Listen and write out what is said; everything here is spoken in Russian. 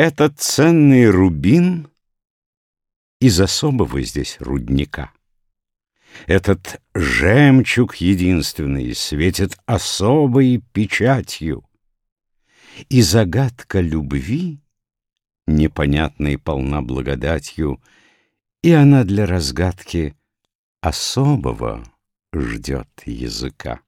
Этот ценный рубин из особого здесь рудника. Этот жемчуг единственный светит особой печатью, И загадка любви, непонятной полна благодатью, И она для разгадки особого ждет языка.